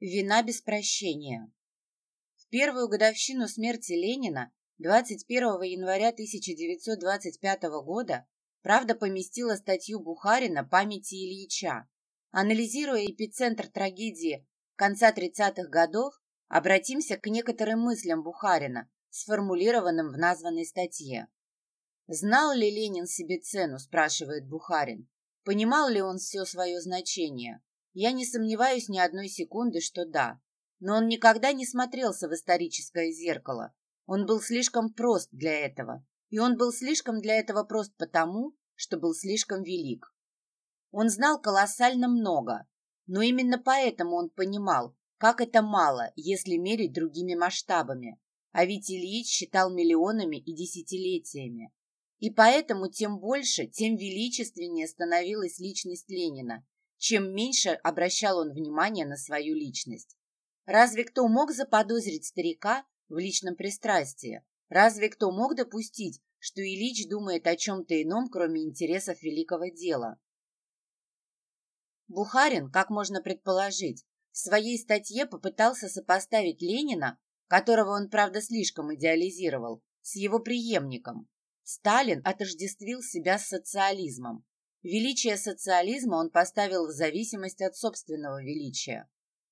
Вина без прощения. В первую годовщину смерти Ленина, 21 января 1925 года, «Правда» поместила статью Бухарина «Памяти Ильича». Анализируя эпицентр трагедии конца 30-х годов, обратимся к некоторым мыслям Бухарина, сформулированным в названной статье. «Знал ли Ленин себе цену?» – спрашивает Бухарин. «Понимал ли он все свое значение? Я не сомневаюсь ни одной секунды, что да. Но он никогда не смотрелся в историческое зеркало. Он был слишком прост для этого. И он был слишком для этого прост потому, что был слишком велик. Он знал колоссально много, но именно поэтому он понимал, как это мало, если мерить другими масштабами. А ведь Ильич считал миллионами и десятилетиями. И поэтому тем больше, тем величественнее становилась личность Ленина, чем меньше обращал он внимания на свою личность. Разве кто мог заподозрить старика в личном пристрастии? Разве кто мог допустить, что Ильич думает о чем-то ином, кроме интересов великого дела? Бухарин, как можно предположить, в своей статье попытался сопоставить Ленина, которого он, правда, слишком идеализировал, с его преемником. Сталин отождествил себя с социализмом. Величие социализма он поставил в зависимость от собственного величия.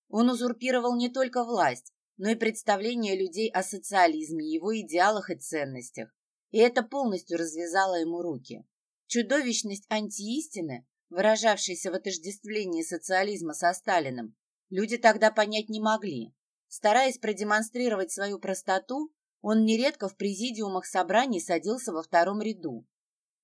Он узурпировал не только власть, но и представление людей о социализме, его идеалах и ценностях. И это полностью развязало ему руки. Чудовищность антиистины, выражавшейся в отождествлении социализма со Сталиным, люди тогда понять не могли. Стараясь продемонстрировать свою простоту, он нередко в президиумах собраний садился во втором ряду,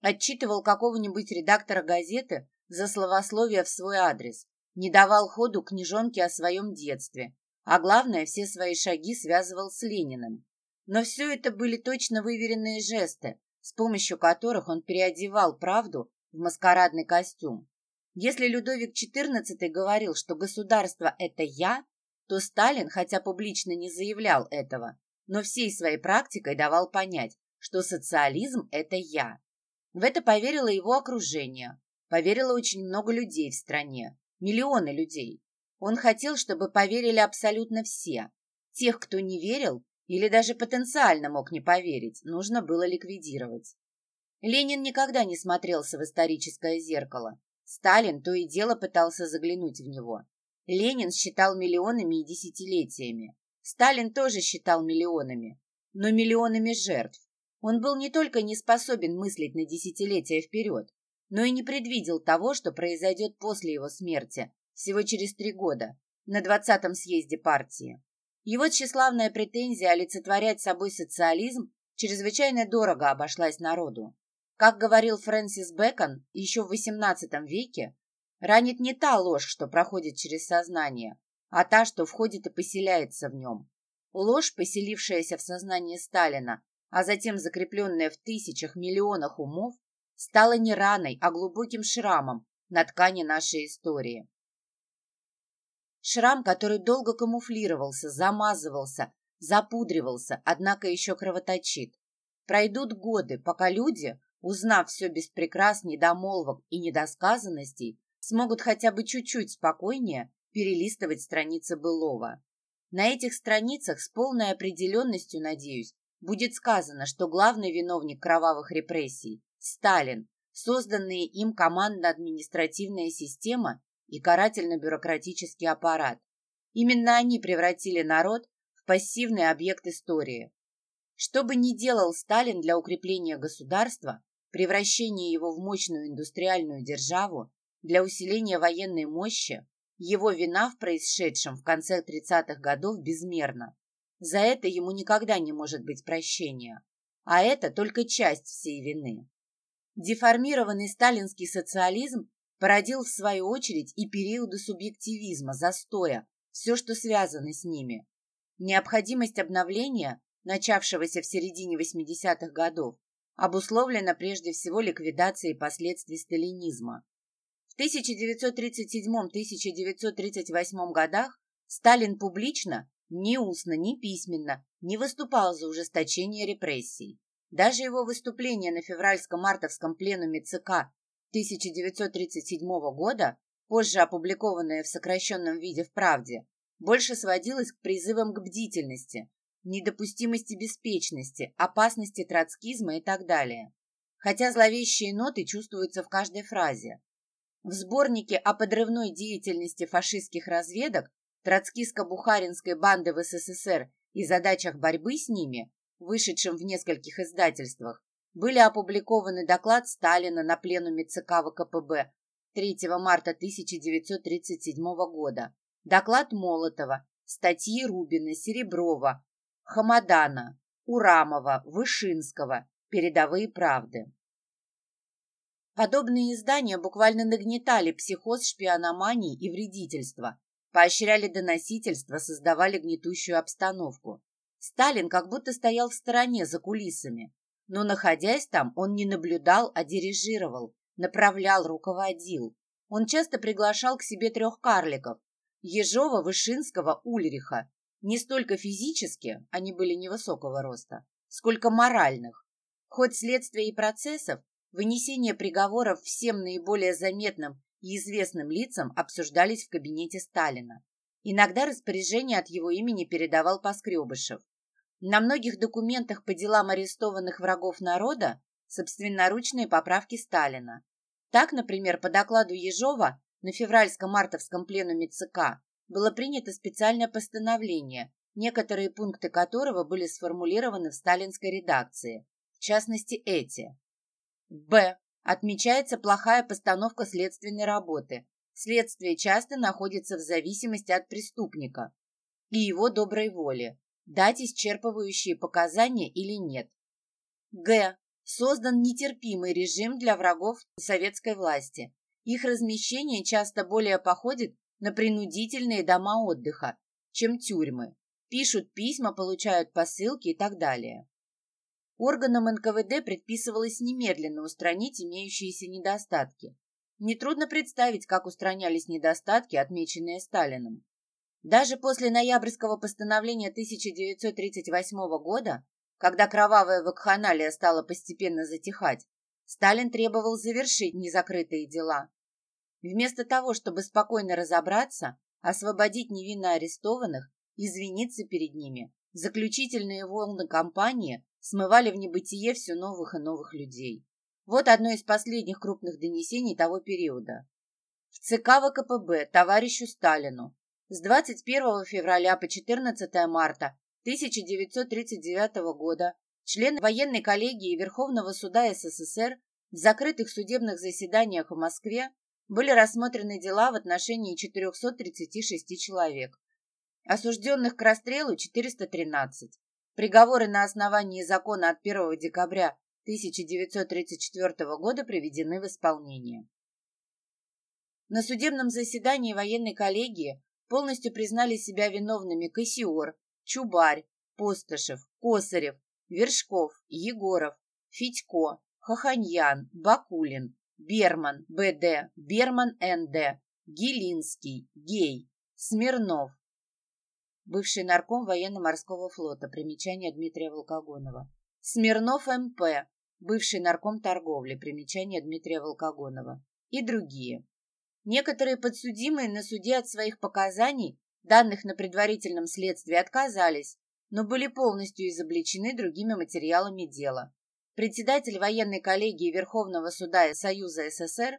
Отчитывал какого-нибудь редактора газеты за словословие в свой адрес, не давал ходу книжонке о своем детстве, а главное, все свои шаги связывал с Лениным. Но все это были точно выверенные жесты, с помощью которых он переодевал правду в маскарадный костюм. Если Людовик XIV говорил, что государство – это я, то Сталин, хотя публично не заявлял этого, но всей своей практикой давал понять, что социализм – это я. В это поверило его окружение, поверило очень много людей в стране, миллионы людей. Он хотел, чтобы поверили абсолютно все. Тех, кто не верил или даже потенциально мог не поверить, нужно было ликвидировать. Ленин никогда не смотрелся в историческое зеркало. Сталин то и дело пытался заглянуть в него. Ленин считал миллионами и десятилетиями. Сталин тоже считал миллионами, но миллионами жертв. Он был не только не способен мыслить на десятилетия вперед, но и не предвидел того, что произойдет после его смерти, всего через три года, на 20-м съезде партии. Его тщеславная претензия олицетворять собой социализм чрезвычайно дорого обошлась народу. Как говорил Фрэнсис Бэкон еще в XVIII веке, ранит не та ложь, что проходит через сознание, а та, что входит и поселяется в нем. Ложь, поселившаяся в сознании Сталина, а затем закрепленная в тысячах миллионах умов, стала не раной, а глубоким шрамом на ткани нашей истории. Шрам, который долго камуфлировался, замазывался, запудривался, однако еще кровоточит. Пройдут годы, пока люди, узнав все без прикрас, недомолвок и недосказанностей, смогут хотя бы чуть-чуть спокойнее перелистывать страницы былого. На этих страницах с полной определенностью, надеюсь, будет сказано, что главный виновник кровавых репрессий – Сталин, созданные им командно-административная система и карательно-бюрократический аппарат. Именно они превратили народ в пассивный объект истории. Что бы ни делал Сталин для укрепления государства, превращения его в мощную индустриальную державу, для усиления военной мощи, его вина в происшедшем в конце 30-х годов безмерна. За это ему никогда не может быть прощения. А это только часть всей вины. Деформированный сталинский социализм породил в свою очередь и периоды субъективизма, застоя, все, что связано с ними. Необходимость обновления, начавшегося в середине 80-х годов, обусловлена прежде всего ликвидацией последствий сталинизма. В 1937-1938 годах Сталин публично ни устно, ни письменно не выступал за ужесточение репрессий. Даже его выступление на февральско-мартовском пленуме ЦК 1937 года, позже опубликованное в сокращенном виде в «Правде», больше сводилось к призывам к бдительности, недопустимости беспечности, опасности троцкизма и так далее. Хотя зловещие ноты чувствуются в каждой фразе. В сборнике о подрывной деятельности фашистских разведок троцкистско-бухаринской банды в СССР и задачах борьбы с ними, вышедшем в нескольких издательствах, были опубликованы доклад Сталина на пленуме ЦК ВКПБ 3 марта 1937 года, доклад Молотова, статьи Рубина, Сереброва, Хамадана, Урамова, Вышинского, передовые правды. Подобные издания буквально нагнетали психоз шпиономании и вредительства, поощряли доносительство, создавали гнетущую обстановку. Сталин как будто стоял в стороне за кулисами, но, находясь там, он не наблюдал, а дирижировал, направлял, руководил. Он часто приглашал к себе трех карликов – Ежова, Вышинского, Ульриха. Не столько физически, они были невысокого роста, сколько моральных. Хоть следствия и процессов, вынесение приговоров всем наиболее заметным и известным лицам обсуждались в кабинете Сталина. Иногда распоряжение от его имени передавал Поскребышев. На многих документах по делам арестованных врагов народа собственноручные поправки Сталина. Так, например, по докладу Ежова на февральско-мартовском пленуме ЦК было принято специальное постановление, некоторые пункты которого были сформулированы в сталинской редакции, в частности эти. Б. Отмечается плохая постановка следственной работы. Следствие часто находится в зависимости от преступника и его доброй воли дать исчерпывающие показания или нет. Г. Создан нетерпимый режим для врагов советской власти. Их размещение часто более походит на принудительные дома отдыха, чем тюрьмы. Пишут письма, получают посылки и так далее. Органам НКВД предписывалось немедленно устранить имеющиеся недостатки. Нетрудно представить, как устранялись недостатки, отмеченные Сталиным. Даже после ноябрьского постановления 1938 года, когда кровавая вакханалия стала постепенно затихать, Сталин требовал завершить незакрытые дела. Вместо того, чтобы спокойно разобраться, освободить невинно арестованных, извиниться перед ними, заключительные волны кампании смывали в небытие все новых и новых людей. Вот одно из последних крупных донесений того периода. В ЦК ВКПБ товарищу Сталину с 21 февраля по 14 марта 1939 года члены военной коллегии Верховного суда СССР в закрытых судебных заседаниях в Москве были рассмотрены дела в отношении 436 человек. Осужденных к расстрелу 413. Приговоры на основании закона от 1 декабря 1934 года приведены в исполнение. На судебном заседании военной коллегии полностью признали себя виновными Кассиор, Чубарь, Постышев, Косарев, Вершков, Егоров, Федько, Хоханьян, Бакулин, Берман, БД, Берман, НД, Гилинский, Гей, Смирнов. Бывший нарком военно-морского флота. Примечание Дмитрия Волкогонова. Смирнов МП. Бывший нарком торговли. Примечание Дмитрия Волкогонова. И другие. Некоторые подсудимые на суде от своих показаний, данных на предварительном следствии, отказались, но были полностью изобличены другими материалами дела. Председатель военной коллегии Верховного суда Союза СССР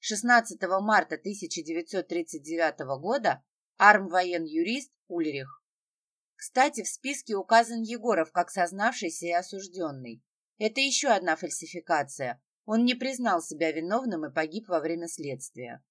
16 марта 1939 года армвоен-юрист Ульрих. Кстати, в списке указан Егоров как сознавшийся и осужденный. Это еще одна фальсификация. Он не признал себя виновным и погиб во время следствия.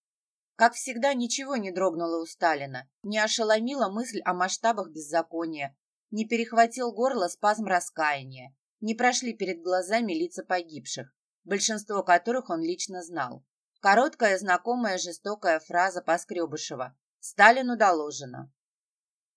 Как всегда, ничего не дрогнуло у Сталина, не ошеломила мысль о масштабах беззакония, не перехватил горло спазм раскаяния, не прошли перед глазами лица погибших, большинство которых он лично знал. Короткая, знакомая, жестокая фраза Поскребышева «Сталину доложено».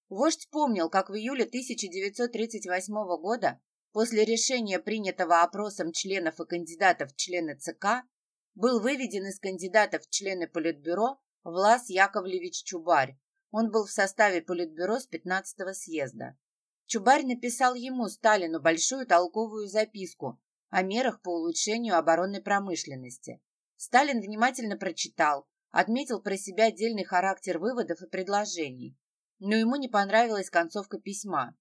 Вождь помнил, как в июле 1938 года, после решения, принятого опросом членов и кандидатов в члены ЦК, был выведен из кандидатов члены Политбюро Влас Яковлевич Чубарь. Он был в составе Политбюро с 15-го съезда. Чубарь написал ему, Сталину, большую толковую записку о мерах по улучшению оборонной промышленности. Сталин внимательно прочитал, отметил про себя отдельный характер выводов и предложений. но ему не понравилась концовка письма.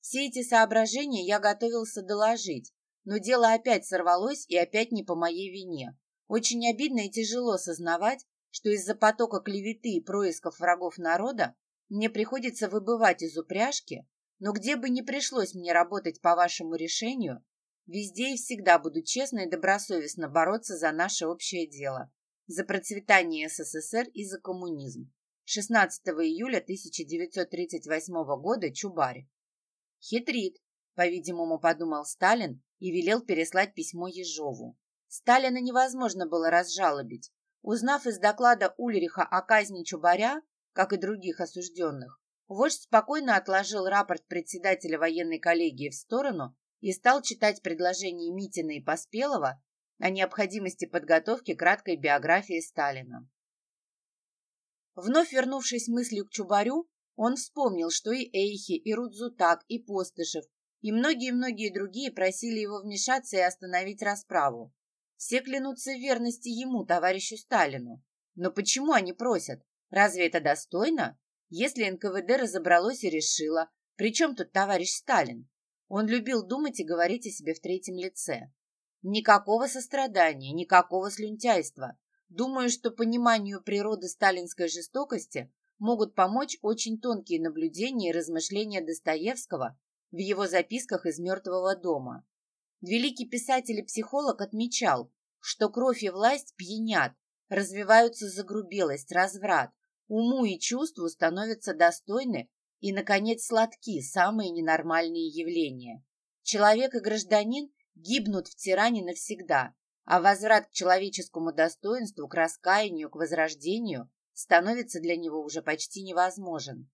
Все эти соображения я готовился доложить, но дело опять сорвалось и опять не по моей вине. Очень обидно и тяжело сознавать, что из-за потока клеветы и происков врагов народа мне приходится выбывать из упряжки, но где бы ни пришлось мне работать по вашему решению, везде и всегда буду честно и добросовестно бороться за наше общее дело, за процветание СССР и за коммунизм. 16 июля 1938 года Чубарь. Хитрит, по-видимому, подумал Сталин и велел переслать письмо Ежову. Сталина невозможно было разжалобить. Узнав из доклада Ульриха о казни Чубаря, как и других осужденных, вождь спокойно отложил рапорт председателя военной коллегии в сторону и стал читать предложения Митина и Поспелова о необходимости подготовки краткой биографии Сталина. Вновь вернувшись мыслью к Чубарю, он вспомнил, что и Эйхи, и Рудзутак, и Постышев, и многие-многие другие просили его вмешаться и остановить расправу. Все клянутся в верности ему, товарищу Сталину. Но почему они просят? Разве это достойно? Если НКВД разобралось и решило, при чем тут товарищ Сталин? Он любил думать и говорить о себе в третьем лице. Никакого сострадания, никакого слюнтяйства. Думаю, что пониманию природы сталинской жестокости могут помочь очень тонкие наблюдения и размышления Достоевского в его записках из «Мертвого дома». Великий писатель и психолог отмечал, что кровь и власть пьянят, развиваются загрубелость, разврат, уму и чувству становятся достойны и, наконец, сладки самые ненормальные явления. Человек и гражданин гибнут в тиране навсегда, а возврат к человеческому достоинству, к раскаянию, к возрождению становится для него уже почти невозможен.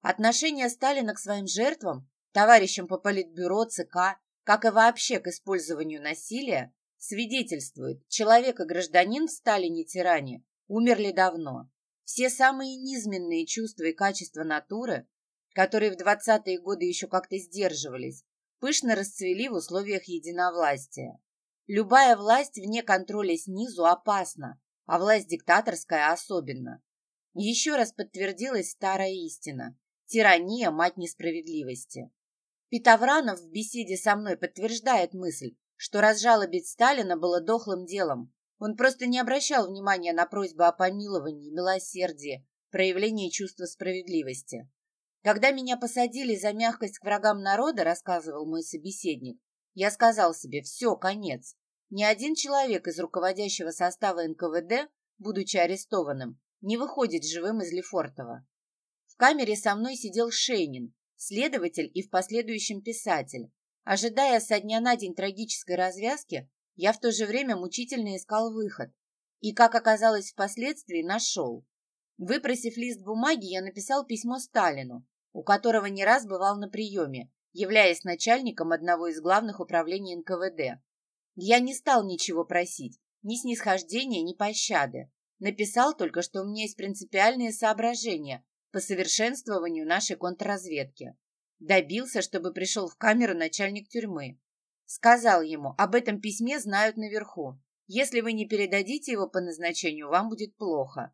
Отношение Сталина к своим жертвам, товарищам по политбюро, ЦК, как и вообще к использованию насилия, свидетельствует, человек и гражданин в Сталине-тиране умерли давно. Все самые низменные чувства и качества натуры, которые в 20-е годы еще как-то сдерживались, пышно расцвели в условиях единовластия. Любая власть вне контроля снизу опасна, а власть диктаторская особенно. Еще раз подтвердилась старая истина. Тирания – мать несправедливости. Питовранов в беседе со мной подтверждает мысль, что разжалобить Сталина было дохлым делом. Он просто не обращал внимания на просьбы о помиловании, милосердии, проявлении чувства справедливости. Когда меня посадили за мягкость к врагам народа, рассказывал мой собеседник, я сказал себе, все, конец. Ни один человек из руководящего состава НКВД, будучи арестованным, не выходит живым из Лефортово. В камере со мной сидел Шейнин, следователь и в последующем писатель. Ожидая со дня на день трагической развязки, я в то же время мучительно искал выход. И, как оказалось впоследствии, нашел. Выпросив лист бумаги, я написал письмо Сталину, у которого не раз бывал на приеме, являясь начальником одного из главных управлений НКВД. Я не стал ничего просить, ни снисхождения, ни пощады. Написал только, что у меня есть принципиальные соображения по совершенствованию нашей контрразведки. Добился, чтобы пришел в камеру начальник тюрьмы. Сказал ему, об этом письме знают наверху. Если вы не передадите его по назначению, вам будет плохо.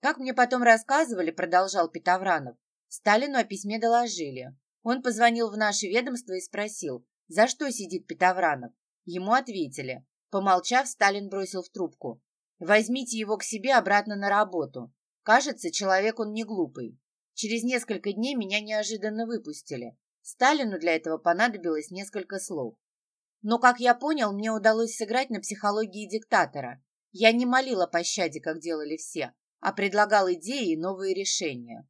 Как мне потом рассказывали, продолжал Петовранов, Сталину о письме доложили. Он позвонил в наше ведомство и спросил, за что сидит Петовранов. Ему ответили. Помолчав, Сталин бросил в трубку. Возьмите его к себе обратно на работу. Кажется, человек он не глупый. Через несколько дней меня неожиданно выпустили. Сталину для этого понадобилось несколько слов. Но, как я понял, мне удалось сыграть на психологии диктатора. Я не молила пощаде, как делали все, а предлагал идеи и новые решения.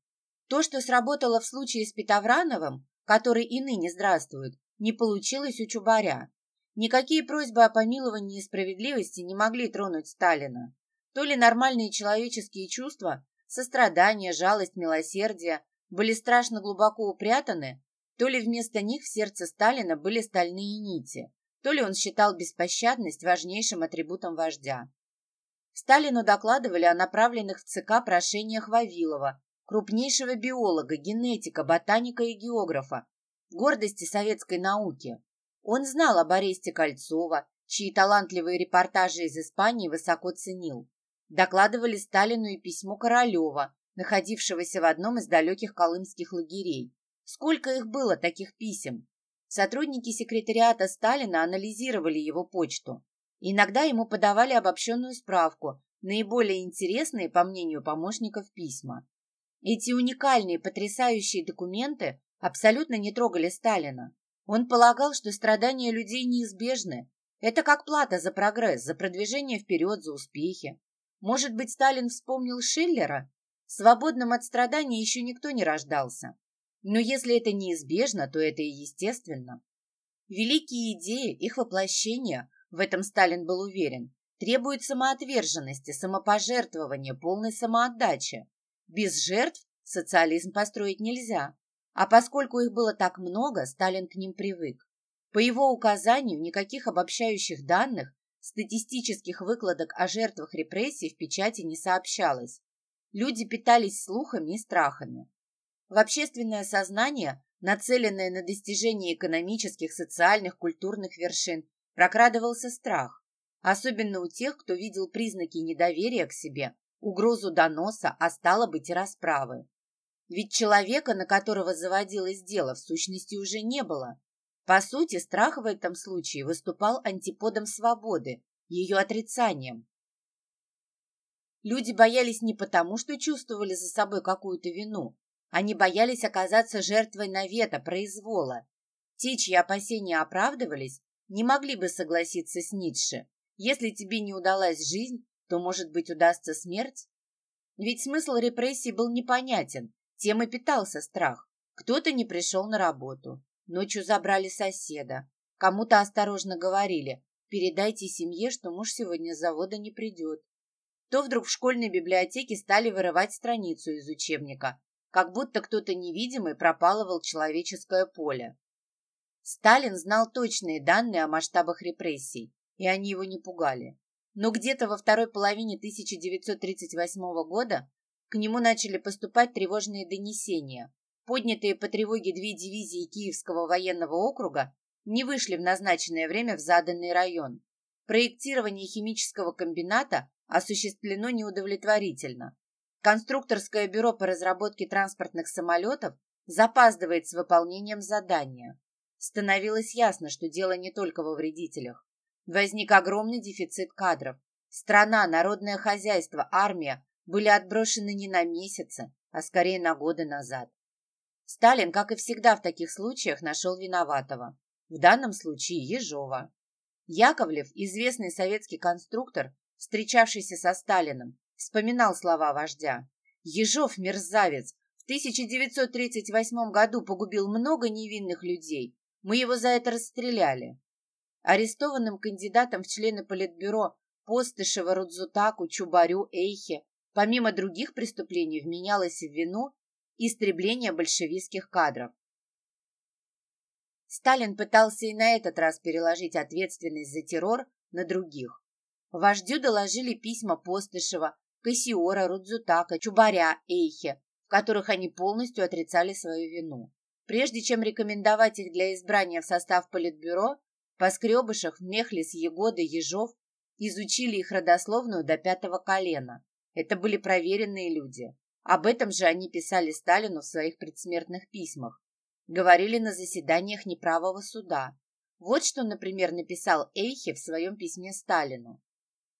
То, что сработало в случае с Петоврановым, который и ныне здравствует, не получилось у Чубаря. Никакие просьбы о помиловании и справедливости не могли тронуть Сталина. То ли нормальные человеческие чувства, сострадание, жалость, милосердие были страшно глубоко упрятаны, то ли вместо них в сердце Сталина были стальные нити, то ли он считал беспощадность важнейшим атрибутом вождя. Сталину докладывали о направленных в ЦК прошениях Вавилова, крупнейшего биолога, генетика, ботаника и географа, гордости советской науки. Он знал об аресте Кольцова, чьи талантливые репортажи из Испании высоко ценил. Докладывали Сталину и письмо Королева, находившегося в одном из далеких колымских лагерей. Сколько их было, таких писем? Сотрудники секретариата Сталина анализировали его почту. Иногда ему подавали обобщенную справку, наиболее интересные, по мнению помощников, письма. Эти уникальные, потрясающие документы абсолютно не трогали Сталина. Он полагал, что страдания людей неизбежны. Это как плата за прогресс, за продвижение вперед, за успехи. Может быть, Сталин вспомнил Шиллера? Свободным от страданий еще никто не рождался. Но если это неизбежно, то это и естественно. Великие идеи, их воплощение, в этом Сталин был уверен, требуют самоотверженности, самопожертвования, полной самоотдачи. Без жертв социализм построить нельзя. А поскольку их было так много, Сталин к ним привык. По его указанию никаких обобщающих данных, статистических выкладок о жертвах репрессий в печати не сообщалось. Люди питались слухами и страхами. В общественное сознание, нацеленное на достижение экономических, социальных, культурных вершин, прокрадывался страх, особенно у тех, кто видел признаки недоверия к себе, угрозу доноса, а стало быть и расправы. Ведь человека, на которого заводилось дело, в сущности уже не было. По сути, страх в этом случае выступал антиподом свободы, ее отрицанием. Люди боялись не потому, что чувствовали за собой какую-то вину, они боялись оказаться жертвой навета, произвола. Те, чьи опасения оправдывались, не могли бы согласиться с Ницше. Если тебе не удалась жизнь, то, может быть, удастся смерть? Ведь смысл репрессий был непонятен, тем и питался страх. Кто-то не пришел на работу. Ночью забрали соседа. Кому-то осторожно говорили, передайте семье, что муж сегодня с завода не придет. То вдруг в школьной библиотеке стали вырывать страницу из учебника, как будто кто-то невидимый пропалывал человеческое поле. Сталин знал точные данные о масштабах репрессий, и они его не пугали. Но где-то во второй половине 1938 года к нему начали поступать тревожные донесения. Поднятые по тревоге две дивизии Киевского военного округа не вышли в назначенное время в заданный район. Проектирование химического комбината осуществлено неудовлетворительно. Конструкторское бюро по разработке транспортных самолетов запаздывает с выполнением задания. Становилось ясно, что дело не только во вредителях. Возник огромный дефицит кадров. Страна, народное хозяйство, армия были отброшены не на месяцы, а скорее на годы назад. Сталин, как и всегда в таких случаях, нашел виноватого. В данном случае Ежова. Яковлев, известный советский конструктор, встречавшийся со Сталиным, вспоминал слова вождя. Ежов, мерзавец, в 1938 году погубил много невинных людей. Мы его за это расстреляли. Арестованным кандидатам в члены Политбюро Постышева, Рудзутаку, Чубарю, Эйхе, помимо других преступлений, вменялось в вину истребление большевистских кадров. Сталин пытался и на этот раз переложить ответственность за террор на других. Вождю доложили письма Постышева, Кассиора, Рудзутака, Чубаря, Эйхе, в которых они полностью отрицали свою вину. Прежде чем рекомендовать их для избрания в состав Политбюро, Поскребышев, Мехлис, Егода, Ежов изучили их родословную до пятого колена. Это были проверенные люди. Об этом же они писали Сталину в своих предсмертных письмах. Говорили на заседаниях неправого суда. Вот что, например, написал Эйхе в своем письме Сталину.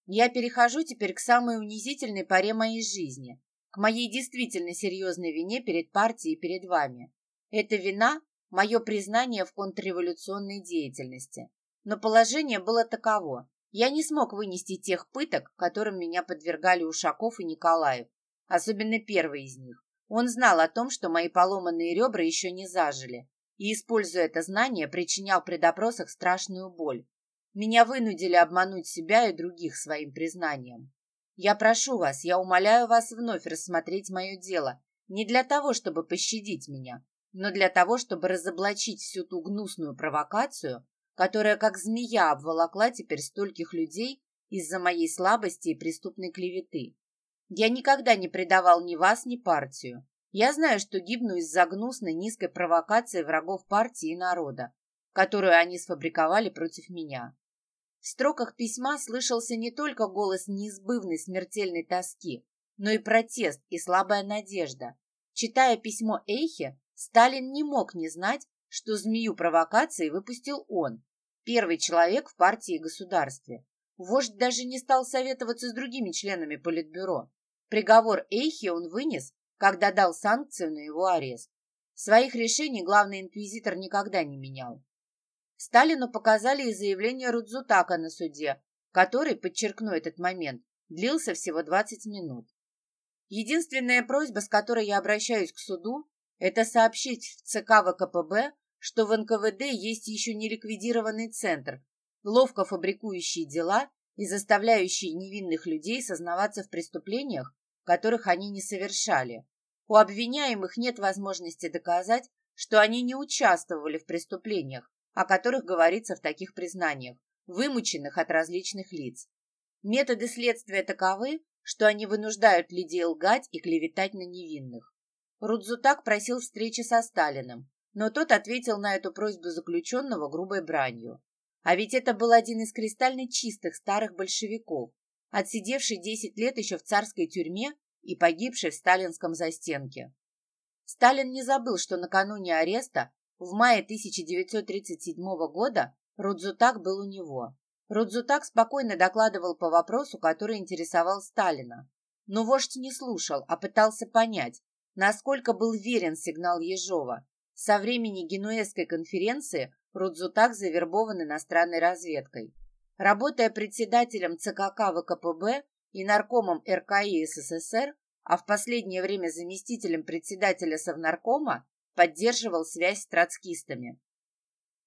Я перехожу теперь к самой унизительной поре моей жизни, к моей действительно серьезной вине перед партией и перед вами. Эта вина – мое признание в контрреволюционной деятельности. Но положение было таково. Я не смог вынести тех пыток, которым меня подвергали Ушаков и Николаев, особенно первый из них. Он знал о том, что мои поломанные ребра еще не зажили, и, используя это знание, причинял при допросах страшную боль. Меня вынудили обмануть себя и других своим признанием. Я прошу вас, я умоляю вас вновь рассмотреть мое дело, не для того, чтобы пощадить меня, но для того, чтобы разоблачить всю ту гнусную провокацию, которая как змея обволокла теперь стольких людей из-за моей слабости и преступной клеветы. Я никогда не предавал ни вас, ни партию. Я знаю, что гибну из-за гнусной низкой провокации врагов партии и народа, которую они сфабриковали против меня. В строках письма слышался не только голос неизбывной смертельной тоски, но и протест и слабая надежда. Читая письмо Эйхе, Сталин не мог не знать, что змею провокации выпустил он, первый человек в партии и государстве. Вождь даже не стал советоваться с другими членами Политбюро. Приговор Эйхе он вынес, когда дал санкцию на его арест. Своих решений главный инквизитор никогда не менял. Сталину показали и заявление Рудзутака на суде, который, подчеркну этот момент, длился всего 20 минут. Единственная просьба, с которой я обращаюсь к суду, это сообщить в ЦК ВКПБ, что в НКВД есть еще не ликвидированный центр, ловко фабрикующий дела и заставляющий невинных людей сознаваться в преступлениях, которых они не совершали. У обвиняемых нет возможности доказать, что они не участвовали в преступлениях, о которых говорится в таких признаниях, вымученных от различных лиц. Методы следствия таковы, что они вынуждают людей лгать и клеветать на невинных. Рудзутак просил встречи со Сталиным, но тот ответил на эту просьбу заключенного грубой бранью. А ведь это был один из кристально чистых старых большевиков, отсидевший 10 лет еще в царской тюрьме и погибший в сталинском застенке. Сталин не забыл, что накануне ареста, в мае 1937 года, Рудзутак был у него. Рудзутак спокойно докладывал по вопросу, который интересовал Сталина. Но вождь не слушал, а пытался понять, насколько был верен сигнал Ежова. Со времени Генуэзской конференции Рудзутак завербован иностранной разведкой. Работая председателем ЦКК ВКПБ и наркомом РКИ СССР, а в последнее время заместителем председателя Совнаркома, поддерживал связь с троцкистами.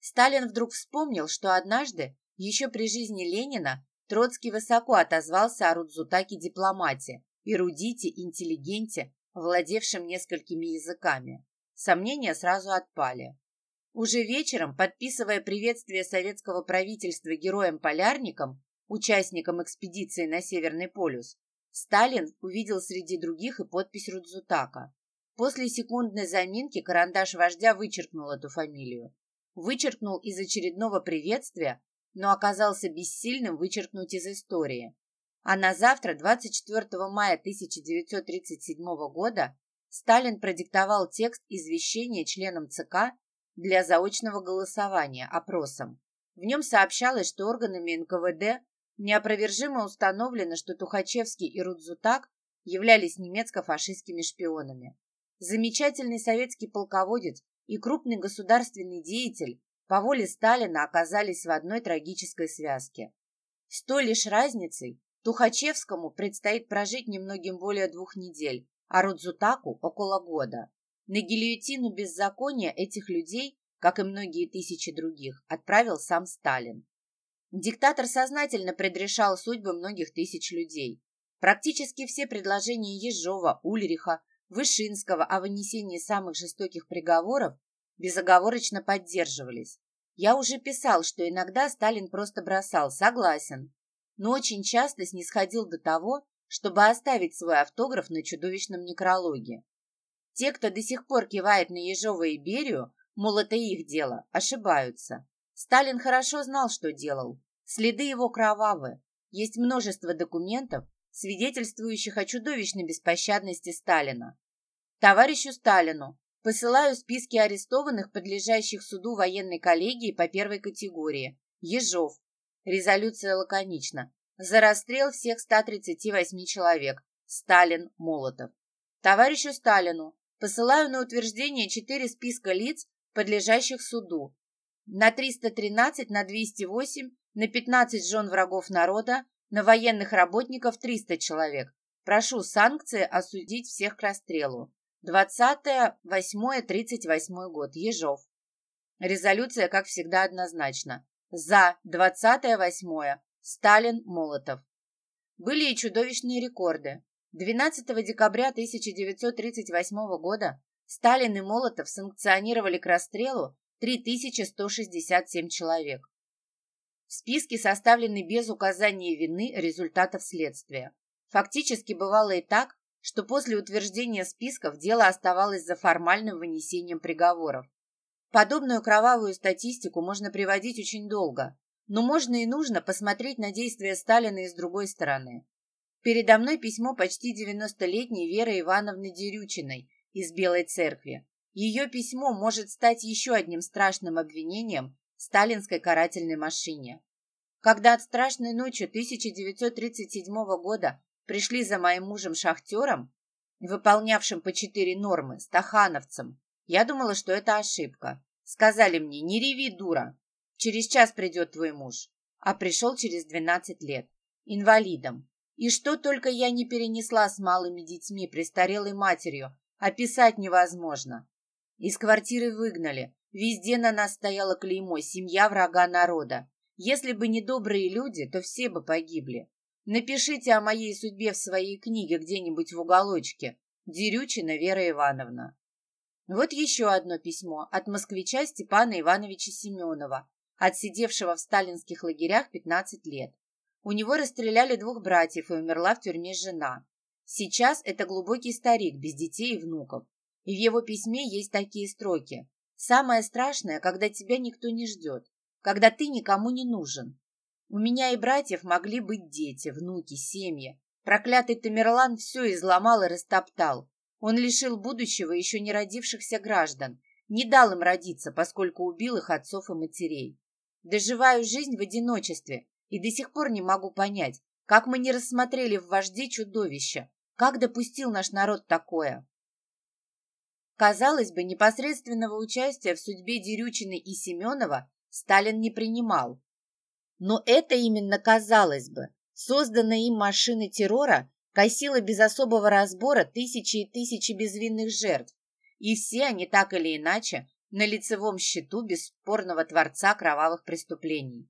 Сталин вдруг вспомнил, что однажды, еще при жизни Ленина, Троцкий высоко отозвался о Рудзутаке дипломате, эрудите, интеллигенте, владевшем несколькими языками. Сомнения сразу отпали. Уже вечером, подписывая приветствие советского правительства героям-полярникам, участникам экспедиции на Северный полюс, Сталин увидел среди других и подпись Рудзутака. После секундной заминки карандаш вождя вычеркнул эту фамилию. Вычеркнул из очередного приветствия, но оказался бессильным вычеркнуть из истории. А на завтра, 24 мая 1937 года, Сталин продиктовал текст извещения членам ЦК для заочного голосования опросом. В нем сообщалось, что органами НКВД неопровержимо установлено, что Тухачевский и Рудзутак являлись немецко-фашистскими шпионами. Замечательный советский полководец и крупный государственный деятель по воле Сталина оказались в одной трагической связке. С той лишь разницей Тухачевскому предстоит прожить немногим более двух недель, а Рудзутаку – около года. На гильотину беззакония этих людей, как и многие тысячи других, отправил сам Сталин. Диктатор сознательно предрешал судьбы многих тысяч людей. Практически все предложения Ежова, Ульриха, Вышинского о вынесении самых жестоких приговоров безоговорочно поддерживались. Я уже писал, что иногда Сталин просто бросал «согласен», но очень часто снисходил до того, чтобы оставить свой автограф на чудовищном некрологе. Те, кто до сих пор кивает на Ежова и Берию, мол, это их дело, ошибаются. Сталин хорошо знал, что делал. Следы его кровавы. Есть множество документов, свидетельствующих о чудовищной беспощадности Сталина. Товарищу Сталину посылаю списки арестованных, подлежащих суду военной коллегии по первой категории. Ежов. Резолюция лаконична. За расстрел всех 138 человек. Сталин, Молотов. Товарищу Сталину посылаю на утверждение четыре списка лиц, подлежащих суду. На 313, на 208, на 15 жен врагов народа, на военных работников 300 человек. Прошу санкции осудить всех к расстрелу. 20-8-38 год. Ежов. Резолюция, как всегда, однозначна. За 20-8. Сталин, Молотов. Были и чудовищные рекорды. 12 декабря 1938 года Сталин и Молотов санкционировали к расстрелу 3167 человек. Списки составлены без указания вины результатов следствия. Фактически бывало и так, что после утверждения списков дело оставалось за формальным вынесением приговоров. Подобную кровавую статистику можно приводить очень долго, но можно и нужно посмотреть на действия Сталина и с другой стороны. Передо мной письмо почти 90-летней Веры Ивановны Дерючиной из Белой Церкви. Ее письмо может стать еще одним страшным обвинением в сталинской карательной машине. Когда от страшной ночи 1937 года пришли за моим мужем-шахтером, выполнявшим по четыре нормы, стахановцем, я думала, что это ошибка. Сказали мне, не реви, дура, через час придет твой муж. А пришел через 12 лет, инвалидом. И что только я не перенесла с малыми детьми, престарелой матерью, описать невозможно. Из квартиры выгнали, везде на нас стояло клеймо «Семья врага народа». Если бы не добрые люди, то все бы погибли. Напишите о моей судьбе в своей книге где-нибудь в уголочке. Дерючина Вера Ивановна. Вот еще одно письмо от москвича Степана Ивановича Семенова, отсидевшего в сталинских лагерях 15 лет. У него расстреляли двух братьев и умерла в тюрьме жена. Сейчас это глубокий старик, без детей и внуков. И в его письме есть такие строки. «Самое страшное, когда тебя никто не ждет, когда ты никому не нужен, у меня и братьев могли быть дети, внуки, семьи. Проклятый Тамерлан все изломал и растоптал. Он лишил будущего еще не родившихся граждан, не дал им родиться, поскольку убил их отцов и матерей. Доживаю жизнь в одиночестве и до сих пор не могу понять, как мы не рассмотрели в вожде чудовище, как допустил наш народ такое. Казалось бы, непосредственного участия в судьбе Дерючины и Семенова Сталин не принимал, но это именно казалось бы. Созданная им машина террора косила без особого разбора тысячи и тысячи безвинных жертв. И все они так или иначе на лицевом счету бесспорного творца кровавых преступлений.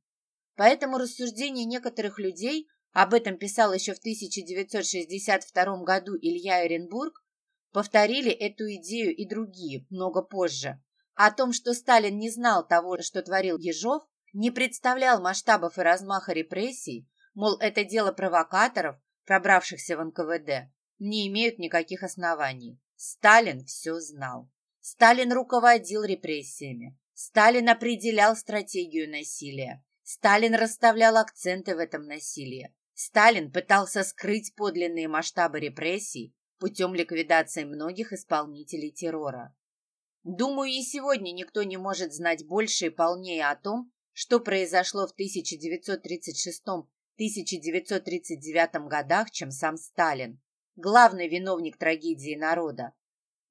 Поэтому рассуждения некоторых людей, об этом писал еще в 1962 году Илья Оренбург, повторили эту идею и другие, много позже. О том, что Сталин не знал того, что творил Ежов, не представлял масштабов и размаха репрессий, мол, это дело провокаторов, пробравшихся в НКВД, не имеют никаких оснований. Сталин все знал. Сталин руководил репрессиями. Сталин определял стратегию насилия. Сталин расставлял акценты в этом насилии. Сталин пытался скрыть подлинные масштабы репрессий путем ликвидации многих исполнителей террора. Думаю, и сегодня никто не может знать больше и полнее о том, что произошло в 1936-1939 годах, чем сам Сталин, главный виновник трагедии народа.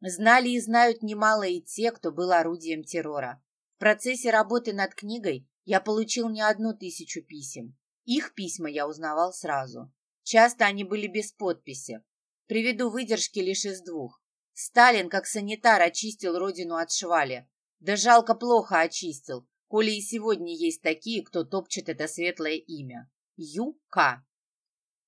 Знали и знают немало и те, кто был орудием террора. В процессе работы над книгой я получил не одну тысячу писем. Их письма я узнавал сразу. Часто они были без подписи. Приведу выдержки лишь из двух. Сталин, как санитар, очистил родину от швали. Да жалко плохо очистил коли и сегодня есть такие, кто топчет это светлое имя. Ю.К.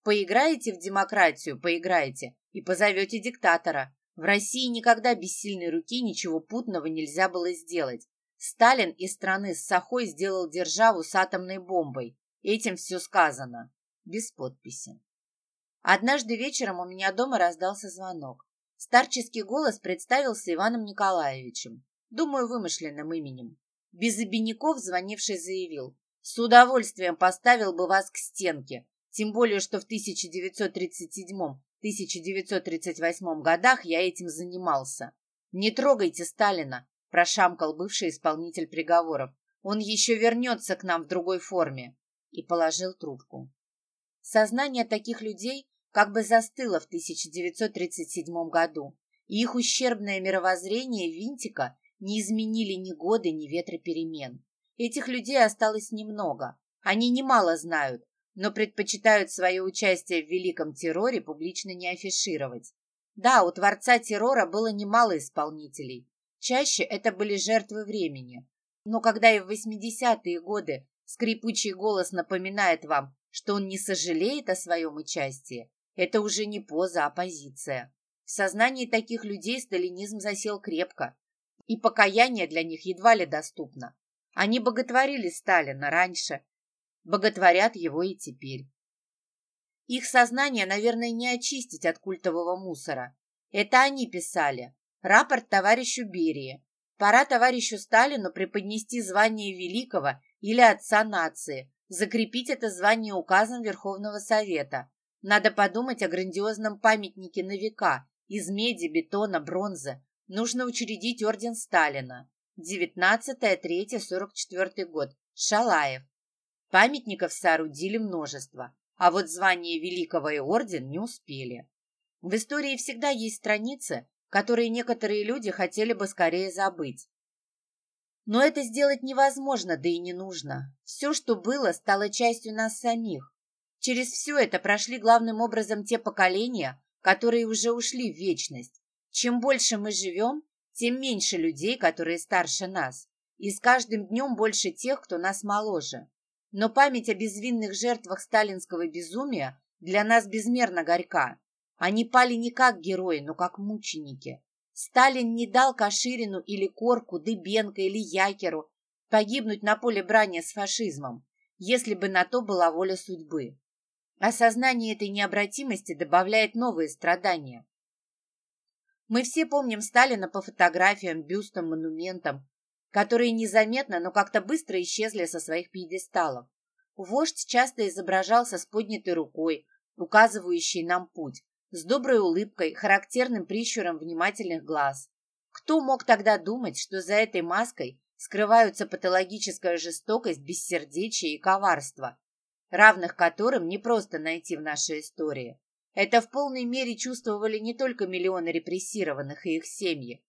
Поиграете в демократию, поиграете, и позовете диктатора. В России никогда без сильной руки ничего путного нельзя было сделать. Сталин из страны с Сахой сделал державу с атомной бомбой. Этим все сказано. Без подписи. Однажды вечером у меня дома раздался звонок. Старческий голос представился Иваном Николаевичем, думаю, вымышленным именем. Без обиняков звонивший заявил, «С удовольствием поставил бы вас к стенке, тем более, что в 1937-1938 годах я этим занимался. Не трогайте Сталина», – прошамкал бывший исполнитель приговоров. «Он еще вернется к нам в другой форме» и положил трубку. Сознание таких людей как бы застыло в 1937 году, и их ущербное мировоззрение винтика не изменили ни годы, ни ветры перемен. Этих людей осталось немного. Они немало знают, но предпочитают свое участие в великом терроре публично не афишировать. Да, у творца террора было немало исполнителей. Чаще это были жертвы времени. Но когда и в 80-е годы скрипучий голос напоминает вам, что он не сожалеет о своем участии, это уже не поза, а позиция. В сознании таких людей сталинизм засел крепко, и покаяние для них едва ли доступно. Они боготворили Сталина раньше, боготворят его и теперь. Их сознание, наверное, не очистить от культового мусора. Это они писали. Рапорт товарищу Берии. Пора товарищу Сталину преподнести звание великого или отца нации, закрепить это звание указом Верховного Совета. Надо подумать о грандиозном памятнике на века из меди, бетона, бронзы. Нужно учредить орден Сталина. 19-3-44 год. Шалаев. Памятников соорудили множество, а вот звание Великого и Орден не успели. В истории всегда есть страницы, которые некоторые люди хотели бы скорее забыть. Но это сделать невозможно, да и не нужно. Все, что было, стало частью нас самих. Через все это прошли главным образом те поколения, которые уже ушли в вечность. Чем больше мы живем, тем меньше людей, которые старше нас. И с каждым днем больше тех, кто нас моложе. Но память о безвинных жертвах сталинского безумия для нас безмерно горька. Они пали не как герои, но как мученики. Сталин не дал Каширину или Корку, Дыбенко или Якеру погибнуть на поле брани с фашизмом, если бы на то была воля судьбы. Осознание этой необратимости добавляет новые страдания. Мы все помним Сталина по фотографиям, бюстам, монументам, которые незаметно, но как-то быстро исчезли со своих пьедесталов. Вождь часто изображался с поднятой рукой, указывающей нам путь, с доброй улыбкой, характерным прищуром внимательных глаз. Кто мог тогда думать, что за этой маской скрываются патологическая жестокость, бессердечие и коварство, равных которым не просто найти в нашей истории. Это в полной мере чувствовали не только миллионы репрессированных и их семьи,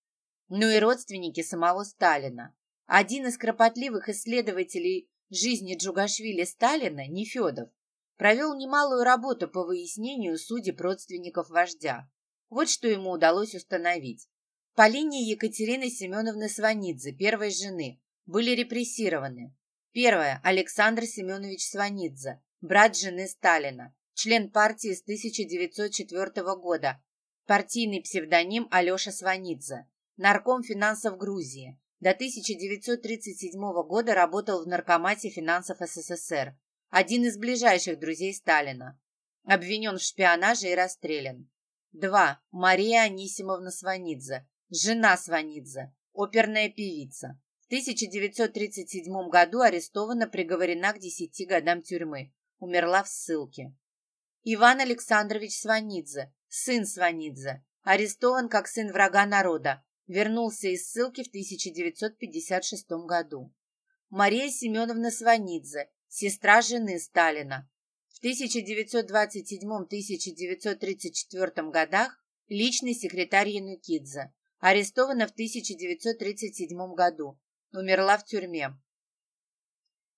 но и родственники самого Сталина. Один из кропотливых исследователей жизни Джугашвили Сталина, Нефедов, провел немалую работу по выяснению судеб родственников вождя. Вот что ему удалось установить. По линии Екатерины Семеновны Сванидзе, первой жены, были репрессированы Первое. Александр Семенович Сванидзе, брат жены Сталина, член партии с 1904 года, партийный псевдоним Алеша Сванидзе, нарком финансов Грузии. До 1937 года работал в Наркомате финансов СССР, один из ближайших друзей Сталина. Обвинен в шпионаже и расстрелян. 2. Мария Анисимовна Сванидзе, жена Сванидзе, оперная певица. 1937 году арестована, приговорена к 10 годам тюрьмы. Умерла в ссылке. Иван Александрович Сванидзе, сын Сванидзе, арестован как сын врага народа, вернулся из ссылки в 1956 году. Мария Семеновна Сванидзе, сестра жены Сталина. В 1927-1934 годах личный секретарь Янукидзе. Арестована в 1937 году умерла в тюрьме.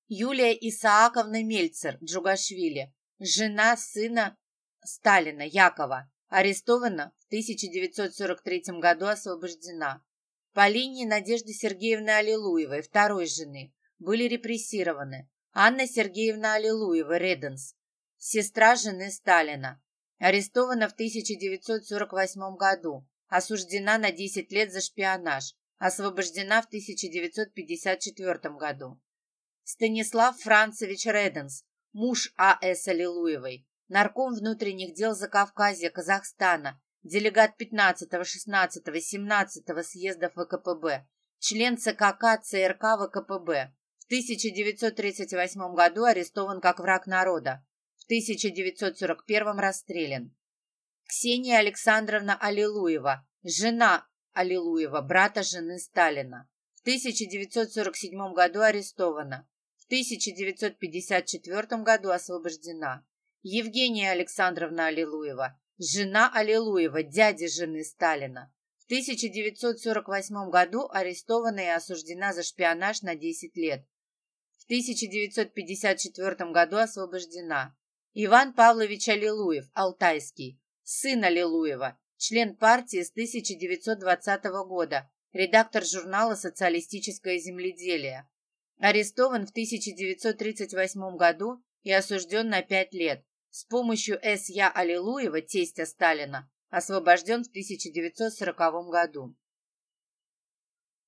Юлия Исааковна Мельцер, Джугашвили, жена сына Сталина, Якова, арестована в 1943 году, освобождена. По линии Надежды Сергеевны Аллилуевой, второй жены, были репрессированы Анна Сергеевна Аллилуева, Реденс, сестра жены Сталина, арестована в 1948 году, осуждена на 10 лет за шпионаж, освобождена в 1954 году. Станислав Францевич Реденс, муж А.С. Аллилуевой, нарком внутренних дел Закавказья, Казахстана, делегат 15, 16, 17 съездов ВКПБ, член ЦКК ЦРК ВКПБ. В 1938 году арестован как враг народа. В 1941 расстрелян. Ксения Александровна Аллилуева, жена Аллилуева, брата жены Сталина. В 1947 году арестована. В 1954 году освобождена. Евгения Александровна Аллилуева, жена Аллилуева, дяди жены Сталина. В 1948 году арестована и осуждена за шпионаж на 10 лет. В 1954 году освобождена. Иван Павлович Аллилуев, Алтайский, сын Аллилуева, член партии с 1920 года, редактор журнала «Социалистическое земледелие». Арестован в 1938 году и осужден на пять лет. С помощью С.Я. Аллилуева, тестя Сталина, освобожден в 1940 году.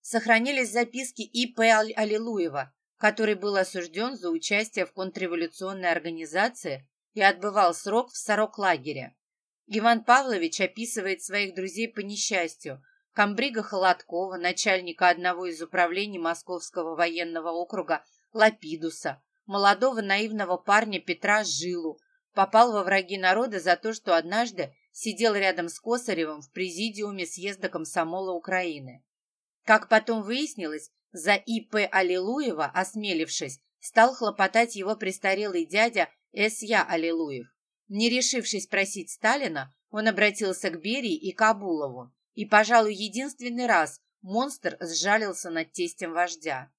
Сохранились записки И.П. Аллилуева, который был осужден за участие в контрреволюционной организации и отбывал срок в сорок-лагере. Иван Павлович описывает своих друзей по несчастью. Камбрига Холодкова, начальника одного из управлений Московского военного округа Лапидуса, молодого наивного парня Петра Жилу, попал во враги народа за то, что однажды сидел рядом с Косаревым в президиуме съезда комсомола Украины. Как потом выяснилось, за И.П. Аллилуева, осмелившись, стал хлопотать его престарелый дядя С.Я. Аллилуев. Не решившись просить Сталина, он обратился к Берии и Кабулову, и, пожалуй, единственный раз монстр сжалился над тестем вождя.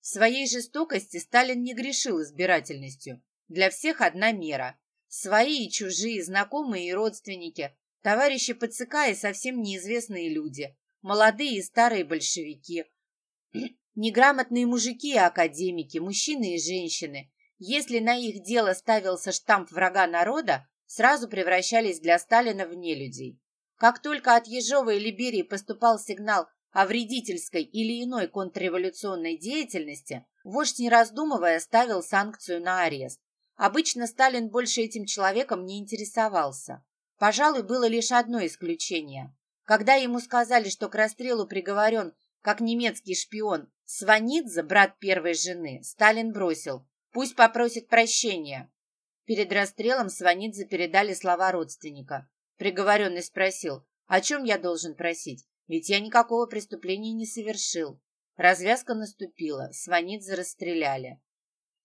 В своей жестокости Сталин не грешил избирательностью. Для всех одна мера. Свои и чужие, знакомые и родственники, товарищи по ЦК и совсем неизвестные люди, молодые и старые большевики, неграмотные мужики и академики, мужчины и женщины, если на их дело ставился штамп врага народа, сразу превращались для Сталина в нелюдей. Как только от Ежова или Берии поступал сигнал о вредительской или иной контрреволюционной деятельности, вождь, не раздумывая, ставил санкцию на арест. Обычно Сталин больше этим человеком не интересовался. Пожалуй, было лишь одно исключение. Когда ему сказали, что к расстрелу приговорен как немецкий шпион Сванидзе, брат первой жены, Сталин бросил «Пусть попросит прощения». Перед расстрелом Сванидзе передали слова родственника. Приговоренный спросил, о чем я должен просить, ведь я никакого преступления не совершил. Развязка наступила, Сванидзе расстреляли.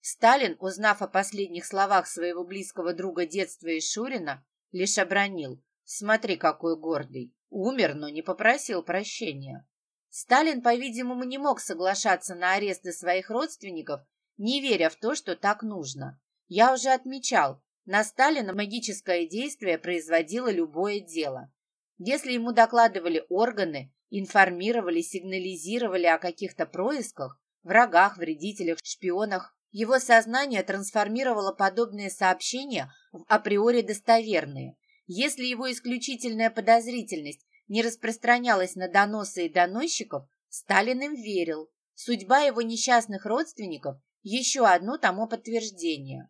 Сталин, узнав о последних словах своего близкого друга детства и Шурина, лишь обронил. Смотри, какой гордый. Умер, но не попросил прощения. Сталин, по-видимому, не мог соглашаться на аресты своих родственников не веря в то, что так нужно. Я уже отмечал, на Сталина магическое действие производило любое дело. Если ему докладывали органы, информировали, сигнализировали о каких-то происках, врагах, вредителях, шпионах, его сознание трансформировало подобные сообщения в априори достоверные. Если его исключительная подозрительность не распространялась на доносы и доносчиков, Сталин им верил. Судьба его несчастных родственников еще одно тому подтверждение.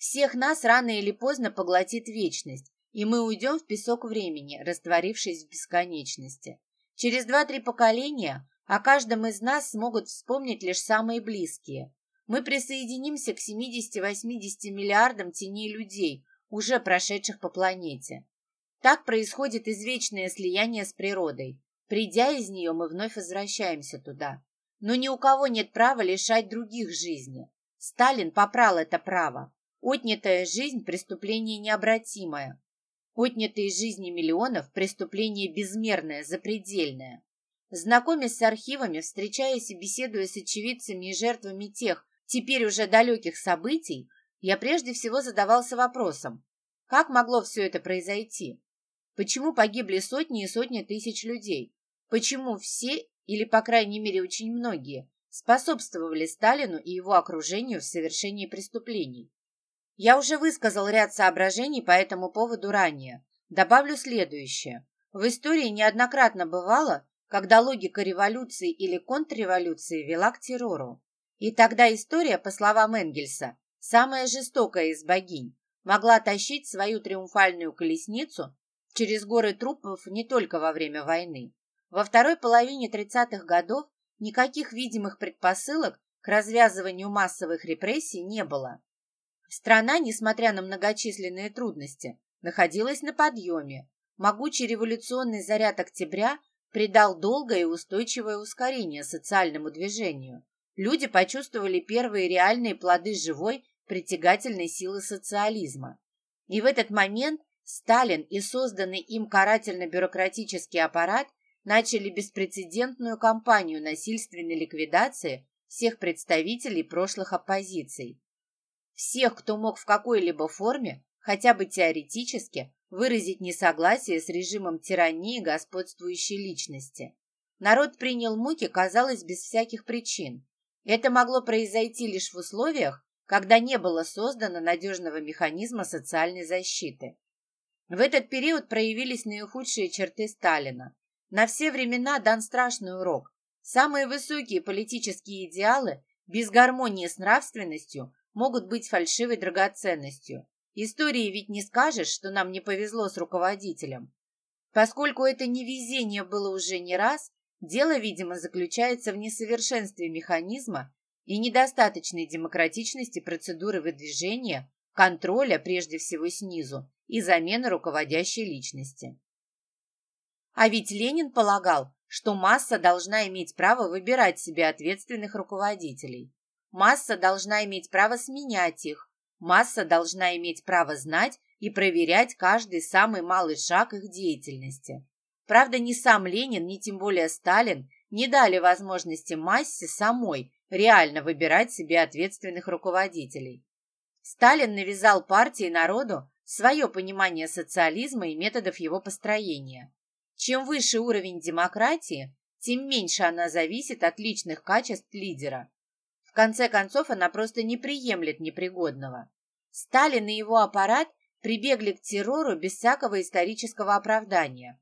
Всех нас рано или поздно поглотит вечность, и мы уйдем в песок времени, растворившись в бесконечности. Через два-три поколения о каждом из нас смогут вспомнить лишь самые близкие. Мы присоединимся к 70-80 миллиардам теней людей, уже прошедших по планете. Так происходит извечное слияние с природой. Придя из нее, мы вновь возвращаемся туда. Но ни у кого нет права лишать других жизни. Сталин попрал это право. Отнятая жизнь – преступление необратимое. Отнятые жизни миллионов – преступление безмерное, запредельное. Знакомясь с архивами, встречаясь и беседуя с очевидцами и жертвами тех, теперь уже далеких событий, я прежде всего задавался вопросом, как могло все это произойти? Почему погибли сотни и сотни тысяч людей? Почему все или, по крайней мере, очень многие, способствовали Сталину и его окружению в совершении преступлений. Я уже высказал ряд соображений по этому поводу ранее. Добавлю следующее. В истории неоднократно бывало, когда логика революции или контрреволюции вела к террору. И тогда история, по словам Энгельса, самая жестокая из богинь, могла тащить свою триумфальную колесницу через горы трупов не только во время войны, во второй половине 30-х годов никаких видимых предпосылок к развязыванию массовых репрессий не было. Страна, несмотря на многочисленные трудности, находилась на подъеме. Могучий революционный заряд октября придал долгое и устойчивое ускорение социальному движению. Люди почувствовали первые реальные плоды живой, притягательной силы социализма. И в этот момент Сталин и созданный им карательно-бюрократический аппарат начали беспрецедентную кампанию насильственной ликвидации всех представителей прошлых оппозиций. Всех, кто мог в какой-либо форме, хотя бы теоретически, выразить несогласие с режимом тирании господствующей личности. Народ принял муки, казалось, без всяких причин. Это могло произойти лишь в условиях, когда не было создано надежного механизма социальной защиты. В этот период проявились наихудшие черты Сталина. На все времена дан страшный урок. Самые высокие политические идеалы без гармонии с нравственностью могут быть фальшивой драгоценностью. Истории ведь не скажешь, что нам не повезло с руководителем. Поскольку это невезение было уже не раз, дело, видимо, заключается в несовершенстве механизма и недостаточной демократичности процедуры выдвижения контроля прежде всего снизу и замены руководящей личности. А ведь Ленин полагал, что масса должна иметь право выбирать себе ответственных руководителей. Масса должна иметь право сменять их. Масса должна иметь право знать и проверять каждый самый малый шаг их деятельности. Правда, ни сам Ленин, ни тем более Сталин не дали возможности массе самой реально выбирать себе ответственных руководителей. Сталин навязал партии и народу свое понимание социализма и методов его построения. Чем выше уровень демократии, тем меньше она зависит от личных качеств лидера. В конце концов, она просто не приемлет непригодного. Сталин и его аппарат прибегли к террору без всякого исторического оправдания.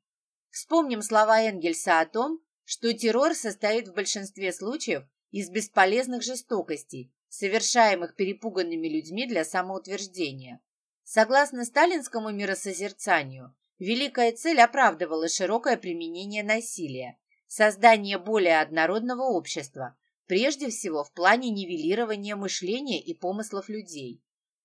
Вспомним слова Энгельса о том, что террор состоит в большинстве случаев из бесполезных жестокостей, совершаемых перепуганными людьми для самоутверждения. Согласно сталинскому миросозерцанию, великая цель оправдывала широкое применение насилия, создание более однородного общества, прежде всего в плане нивелирования мышления и помыслов людей.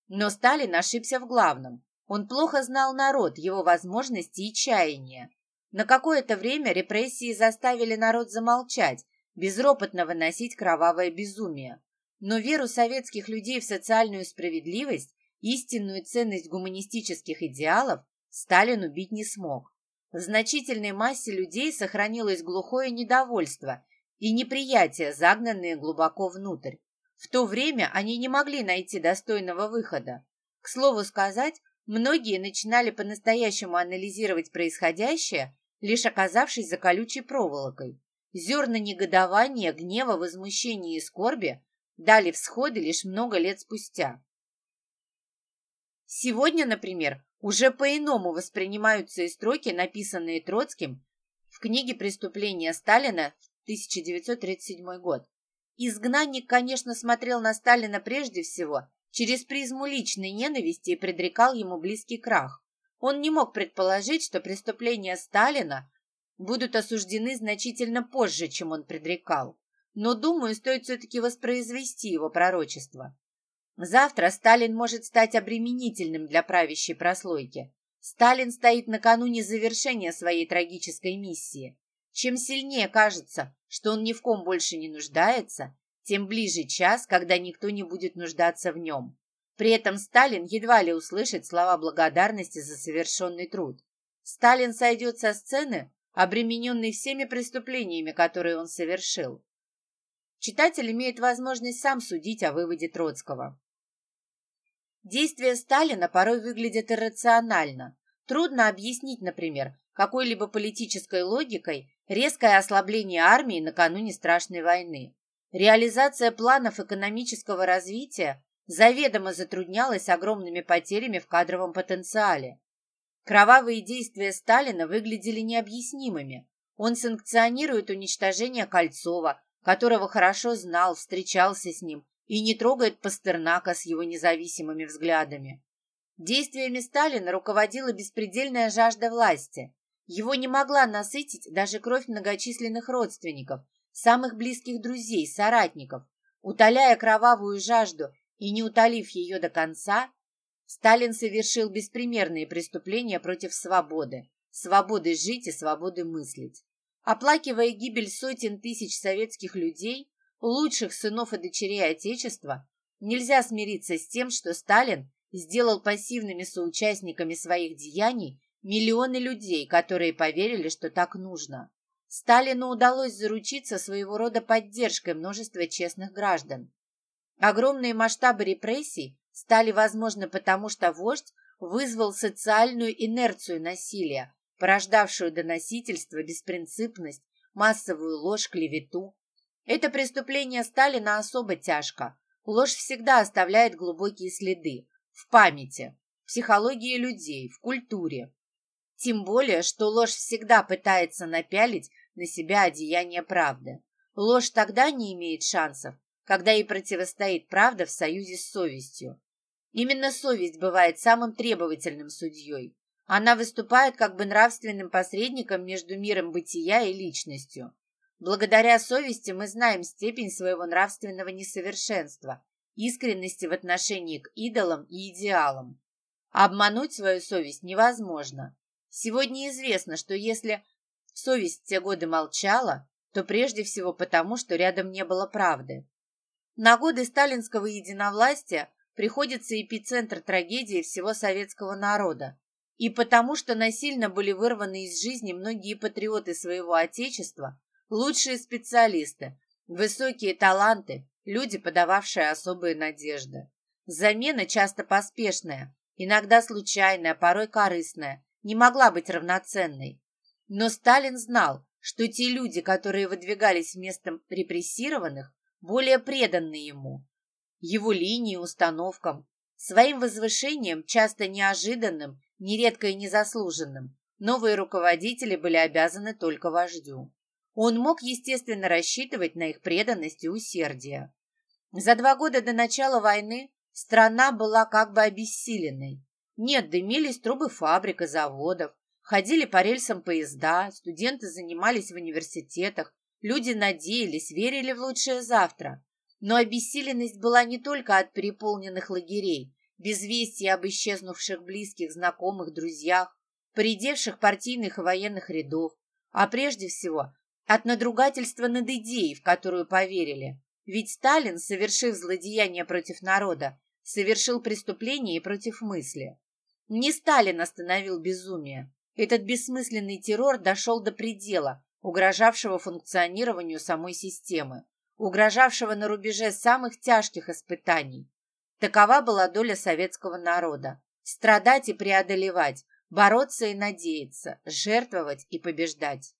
Но Сталин ошибся в главном. Он плохо знал народ, его возможности и чаяния. На какое-то время репрессии заставили народ замолчать, безропотно выносить кровавое безумие. Но веру советских людей в социальную справедливость, истинную ценность гуманистических идеалов Сталин убить не смог. В значительной массе людей сохранилось глухое недовольство и неприятие, загнанные глубоко внутрь. В то время они не могли найти достойного выхода. К слову сказать, многие начинали по-настоящему анализировать происходящее, лишь оказавшись за колючей проволокой. Зерна негодования, гнева, возмущения и скорби дали всходы лишь много лет спустя. Сегодня, например, уже по-иному воспринимаются и строки, написанные Троцким в книге «Преступления Сталина» 1937 год. Изгнанник, конечно, смотрел на Сталина прежде всего через призму личной ненависти и предрекал ему близкий крах. Он не мог предположить, что преступления Сталина будут осуждены значительно позже, чем он предрекал. Но, думаю, стоит все-таки воспроизвести его пророчество. Завтра Сталин может стать обременительным для правящей прослойки. Сталин стоит накануне завершения своей трагической миссии. Чем сильнее кажется, что он ни в ком больше не нуждается, тем ближе час, когда никто не будет нуждаться в нем. При этом Сталин едва ли услышит слова благодарности за совершенный труд. Сталин сойдет со сцены, обремененный всеми преступлениями, которые он совершил. Читатель имеет возможность сам судить о выводе Троцкого. Действия Сталина порой выглядят иррационально. Трудно объяснить, например, какой-либо политической логикой резкое ослабление армии накануне страшной войны. Реализация планов экономического развития заведомо затруднялась огромными потерями в кадровом потенциале. Кровавые действия Сталина выглядели необъяснимыми. Он санкционирует уничтожение Кольцова, которого хорошо знал, встречался с ним, и не трогает Пастернака с его независимыми взглядами. Действиями Сталина руководила беспредельная жажда власти. Его не могла насытить даже кровь многочисленных родственников, самых близких друзей, соратников. Утоляя кровавую жажду и не утолив ее до конца, Сталин совершил беспримерные преступления против свободы, свободы жить и свободы мыслить. Оплакивая гибель сотен тысяч советских людей, лучших сынов и дочерей Отечества, нельзя смириться с тем, что Сталин сделал пассивными соучастниками своих деяний миллионы людей, которые поверили, что так нужно. Сталину удалось заручиться своего рода поддержкой множества честных граждан. Огромные масштабы репрессий стали возможны потому, что вождь вызвал социальную инерцию насилия, порождавшую доносительство, беспринципность, массовую ложь, клевету. Это преступление Сталина особо тяжко. Ложь всегда оставляет глубокие следы в памяти, в психологии людей, в культуре. Тем более, что ложь всегда пытается напялить на себя одеяние правды. Ложь тогда не имеет шансов, когда ей противостоит правда в союзе с совестью. Именно совесть бывает самым требовательным судьей. Она выступает как бы нравственным посредником между миром бытия и личностью. Благодаря совести мы знаем степень своего нравственного несовершенства искренности в отношении к идолам и идеалам. Обмануть свою совесть невозможно. Сегодня известно, что если совесть те годы молчала, то прежде всего потому, что рядом не было правды. На годы сталинского единовластия приходится эпицентр трагедии всего советского народа, и потому что насильно были вырваны из жизни многие патриоты своего Отечества, лучшие специалисты, высокие таланты, люди, подававшие особые надежды. Замена часто поспешная, иногда случайная, порой корыстная, не могла быть равноценной. Но Сталин знал, что те люди, которые выдвигались вместо репрессированных, более преданы ему, его линии, установкам, своим возвышением, часто неожиданным, нередко и незаслуженным, новые руководители были обязаны только вождю. Он мог, естественно, рассчитывать на их преданность и усердие. За два года до начала войны страна была как бы обессиленной. Нет, дымились трубы фабрик и заводов, ходили по рельсам поезда, студенты занимались в университетах, люди надеялись, верили в лучшее завтра. Но обессиленность была не только от переполненных лагерей, безвестия об исчезнувших близких, знакомых, друзьях, поредевших партийных и военных рядов, а прежде всего от надругательства над идеей, в которую поверили. Ведь Сталин, совершив злодеяние против народа, совершил преступление и против мысли. Не Сталин остановил безумие. Этот бессмысленный террор дошел до предела, угрожавшего функционированию самой системы, угрожавшего на рубеже самых тяжких испытаний. Такова была доля советского народа. Страдать и преодолевать, бороться и надеяться, жертвовать и побеждать.